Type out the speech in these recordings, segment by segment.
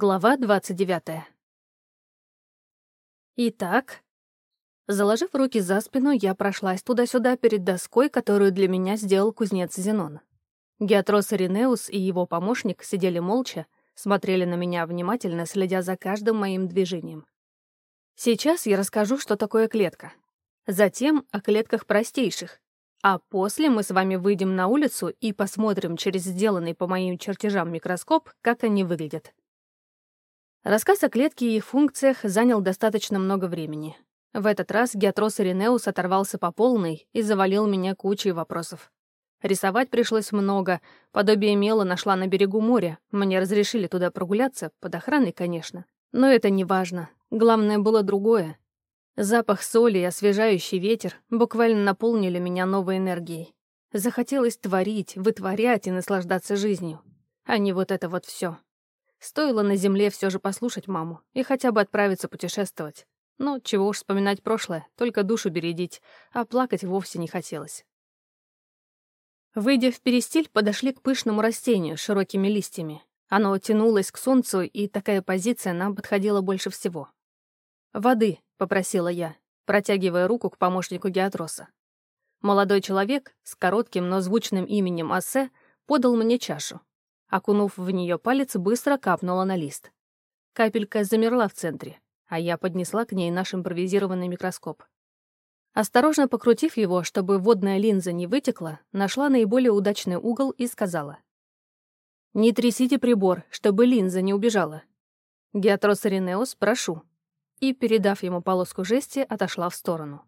Глава 29. Итак, заложив руки за спину, я прошлась туда-сюда перед доской, которую для меня сделал кузнец Зенон. Геатрос Иринеус и его помощник сидели молча, смотрели на меня внимательно, следя за каждым моим движением. Сейчас я расскажу, что такое клетка. Затем о клетках простейших, а после мы с вами выйдем на улицу и посмотрим через сделанный по моим чертежам микроскоп, как они выглядят. Рассказ о клетке и их функциях занял достаточно много времени. В этот раз Геатрос Иринеус оторвался по полной и завалил меня кучей вопросов. Рисовать пришлось много, подобие мела нашла на берегу моря, мне разрешили туда прогуляться, под охраной, конечно. Но это не важно, главное было другое. Запах соли и освежающий ветер буквально наполнили меня новой энергией. Захотелось творить, вытворять и наслаждаться жизнью, а не вот это вот все. Стоило на земле все же послушать маму и хотя бы отправиться путешествовать. Но чего уж вспоминать прошлое, только душу бередить, а плакать вовсе не хотелось. Выйдя в перестиль, подошли к пышному растению с широкими листьями. Оно тянулось к солнцу, и такая позиция нам подходила больше всего. «Воды», — попросила я, протягивая руку к помощнику Геатроса. Молодой человек с коротким, но звучным именем Ассе подал мне чашу. Окунув в нее палец, быстро капнула на лист. Капелька замерла в центре, а я поднесла к ней наш импровизированный микроскоп. Осторожно покрутив его, чтобы водная линза не вытекла, нашла наиболее удачный угол и сказала. «Не трясите прибор, чтобы линза не убежала. Геатрос Ринеус, прошу». И, передав ему полоску жести, отошла в сторону.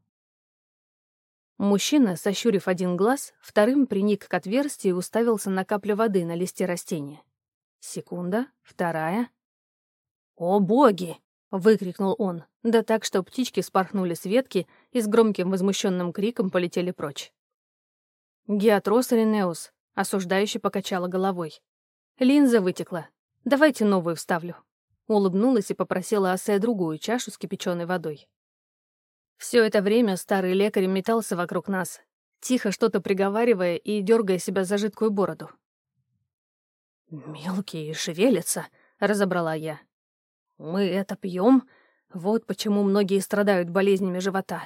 Мужчина, сощурив один глаз, вторым приник к отверстию и уставился на каплю воды на листе растения. Секунда, вторая. «О, боги!» — выкрикнул он, да так, что птички спорхнули с ветки и с громким возмущенным криком полетели прочь. Геатрос Ренеус осуждающе покачала головой. «Линза вытекла. Давайте новую вставлю». Улыбнулась и попросила Асе другую чашу с кипяченой водой. Все это время старый лекарь метался вокруг нас, тихо что-то приговаривая и дергая себя за жидкую бороду. «Мелкие шевелятся», — разобрала я. «Мы это пьем? Вот почему многие страдают болезнями живота.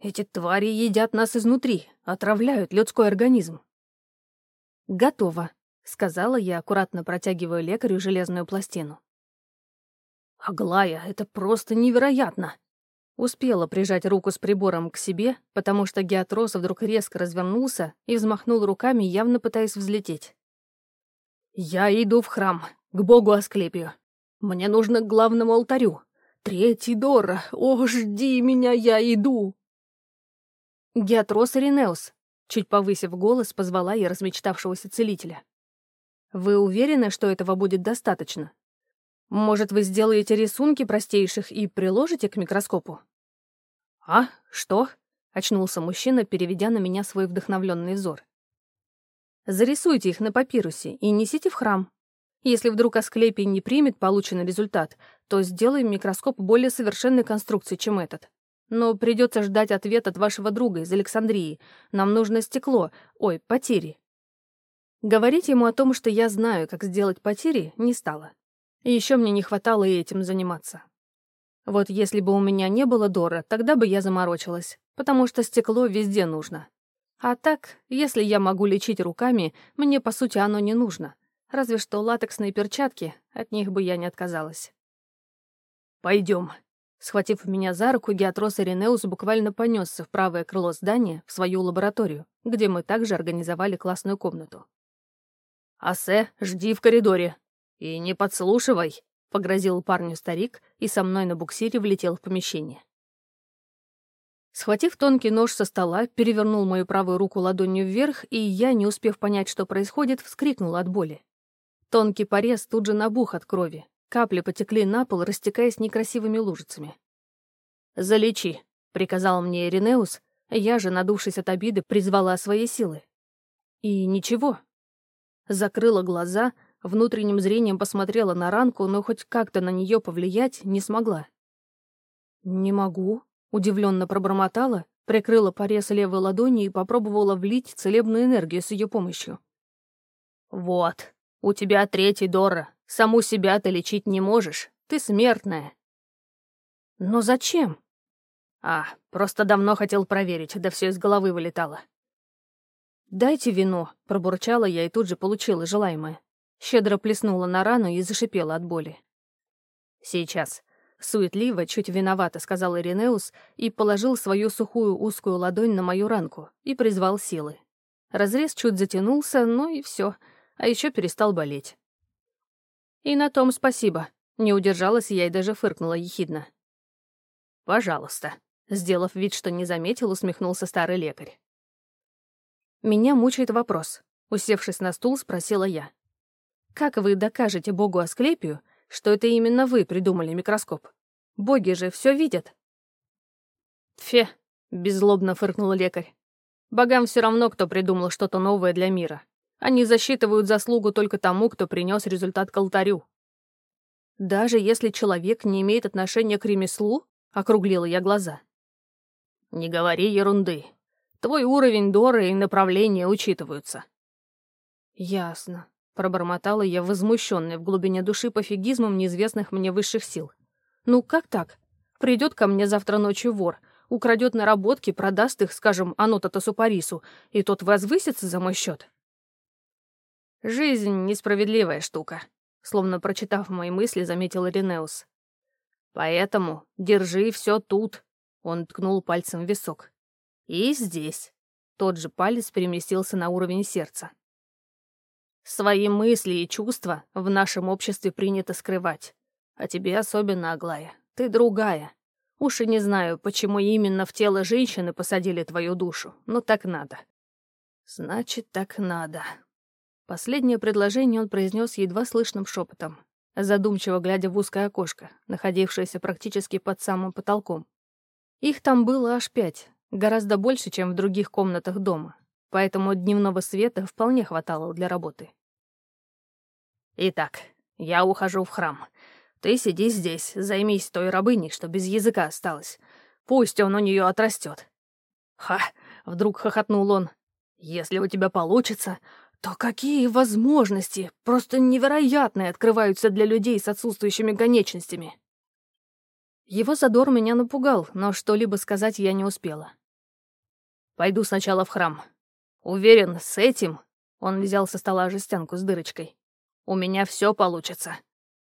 Эти твари едят нас изнутри, отравляют людской организм». «Готово», — сказала я, аккуратно протягивая лекарю железную пластину. «Аглая, это просто невероятно!» Успела прижать руку с прибором к себе, потому что Геатрос вдруг резко развернулся и взмахнул руками, явно пытаясь взлететь. «Я иду в храм, к богу Асклепию. Мне нужно к главному алтарю. Третий Дора, о, жди меня, я иду!» «Геатрос Иринеус», — чуть повысив голос, позвала я размечтавшегося целителя. «Вы уверены, что этого будет достаточно?» Может, вы сделаете рисунки простейших и приложите к микроскопу?» «А? Что?» — очнулся мужчина, переведя на меня свой вдохновленный взор. «Зарисуйте их на папирусе и несите в храм. Если вдруг Асклепий не примет полученный результат, то сделаем микроскоп более совершенной конструкции, чем этот. Но придется ждать ответ от вашего друга из Александрии. Нам нужно стекло, ой, потери». Говорить ему о том, что я знаю, как сделать потери, не стало. Еще мне не хватало и этим заниматься. Вот если бы у меня не было Дора, тогда бы я заморочилась, потому что стекло везде нужно. А так, если я могу лечить руками, мне, по сути, оно не нужно. Разве что латексные перчатки, от них бы я не отказалась. Пойдем. Схватив меня за руку, Геатрос Иринеус буквально понесся в правое крыло здания, в свою лабораторию, где мы также организовали классную комнату. «Асе, жди в коридоре», «И не подслушивай», — погрозил парню старик и со мной на буксире влетел в помещение. Схватив тонкий нож со стола, перевернул мою правую руку ладонью вверх, и я, не успев понять, что происходит, вскрикнул от боли. Тонкий порез тут же набух от крови. Капли потекли на пол, растекаясь некрасивыми лужицами. «Залечи», — приказал мне Иринеус, я же, надувшись от обиды, призвала свои силы. И ничего. Закрыла глаза — Внутренним зрением посмотрела на ранку, но хоть как-то на нее повлиять не смогла. «Не могу», — удивленно пробормотала, прикрыла порез левой ладони и попробовала влить целебную энергию с ее помощью. «Вот, у тебя третий Дора, Саму себя ты лечить не можешь, ты смертная. Но зачем? А, просто давно хотел проверить, да все из головы вылетало. «Дайте вино», — пробурчала я и тут же получила желаемое. Щедро плеснула на рану и зашипела от боли. «Сейчас». Суетливо, чуть виновато, сказал Иринеус и положил свою сухую узкую ладонь на мою ранку и призвал силы. Разрез чуть затянулся, ну и все, а еще перестал болеть. И на том спасибо. Не удержалась я и даже фыркнула ехидно. «Пожалуйста», — сделав вид, что не заметил, усмехнулся старый лекарь. Меня мучает вопрос. Усевшись на стул, спросила я. «Как вы докажете богу Асклепию, что это именно вы придумали микроскоп? Боги же все видят». «Фе», — беззлобно фыркнул лекарь. «Богам все равно, кто придумал что-то новое для мира. Они засчитывают заслугу только тому, кто принес результат к алтарю». «Даже если человек не имеет отношения к ремеслу?» — округлила я глаза. «Не говори ерунды. Твой уровень Доры и направление учитываются». «Ясно», — пробормотала я, возмущенная в глубине души пофигизмом неизвестных мне высших сил. «Ну как так? Придет ко мне завтра ночью вор, украдет наработки, продаст их, скажем, Анута Супарису, и тот возвысится за мой счет. «Жизнь — несправедливая штука», — словно прочитав мои мысли, заметил Ренеус. «Поэтому держи все тут», — он ткнул пальцем в висок. И здесь. Тот же палец переместился на уровень сердца. Свои мысли и чувства в нашем обществе принято скрывать. А тебе особенно, Аглая. Ты другая. Уж и не знаю, почему именно в тело женщины посадили твою душу, но так надо. Значит, так надо. Последнее предложение он произнес едва слышным шепотом, задумчиво глядя в узкое окошко, находившееся практически под самым потолком. Их там было аж пять, Гораздо больше, чем в других комнатах дома, поэтому дневного света вполне хватало для работы. «Итак, я ухожу в храм. Ты сиди здесь, займись той рабыней, что без языка осталась. Пусть он у нее отрастет. «Ха!» — вдруг хохотнул он. «Если у тебя получится, то какие возможности, просто невероятные, открываются для людей с отсутствующими конечностями!» Его задор меня напугал, но что-либо сказать я не успела. «Пойду сначала в храм. Уверен, с этим...» Он взял со стола жестянку с дырочкой. «У меня все получится.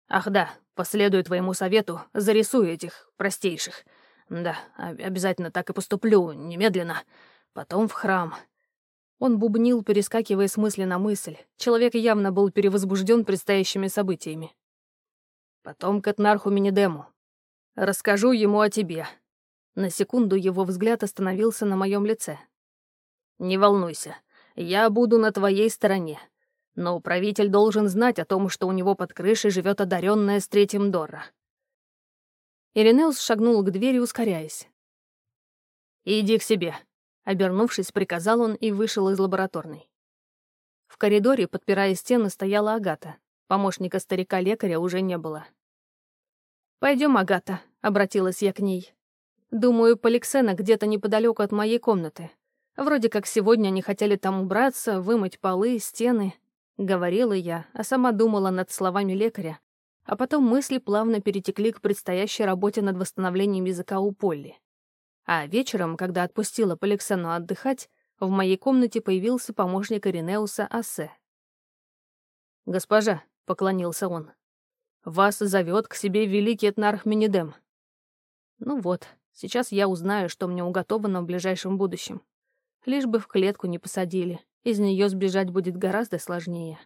Ах да, последую твоему совету, зарисую этих простейших. Да, обязательно так и поступлю, немедленно. Потом в храм». Он бубнил, перескакивая с мысли на мысль. Человек явно был перевозбужден предстоящими событиями. Потом к Этнарху Минидему. Расскажу ему о тебе». На секунду его взгляд остановился на моем лице. «Не волнуйся, я буду на твоей стороне. Но правитель должен знать о том, что у него под крышей живет одаренная с третьим Дора». Иринеус шагнул к двери, ускоряясь. «Иди к себе», — обернувшись, приказал он и вышел из лабораторной. В коридоре, подпирая стены, стояла Агата. Помощника старика-лекаря уже не было. Пойдем, Агата», — обратилась я к ней. «Думаю, Поликсена где-то неподалеку от моей комнаты. Вроде как сегодня они хотели там убраться, вымыть полы, стены». Говорила я, а сама думала над словами лекаря. А потом мысли плавно перетекли к предстоящей работе над восстановлением языка у Полли. А вечером, когда отпустила Поликсену отдыхать, в моей комнате появился помощник Иринеуса Ассе. «Госпожа», — поклонился он, вас зовет к себе великий Этнарх Минидем. Ну вот, сейчас я узнаю, что мне уготовано в ближайшем будущем. Лишь бы в клетку не посадили. Из нее сбежать будет гораздо сложнее.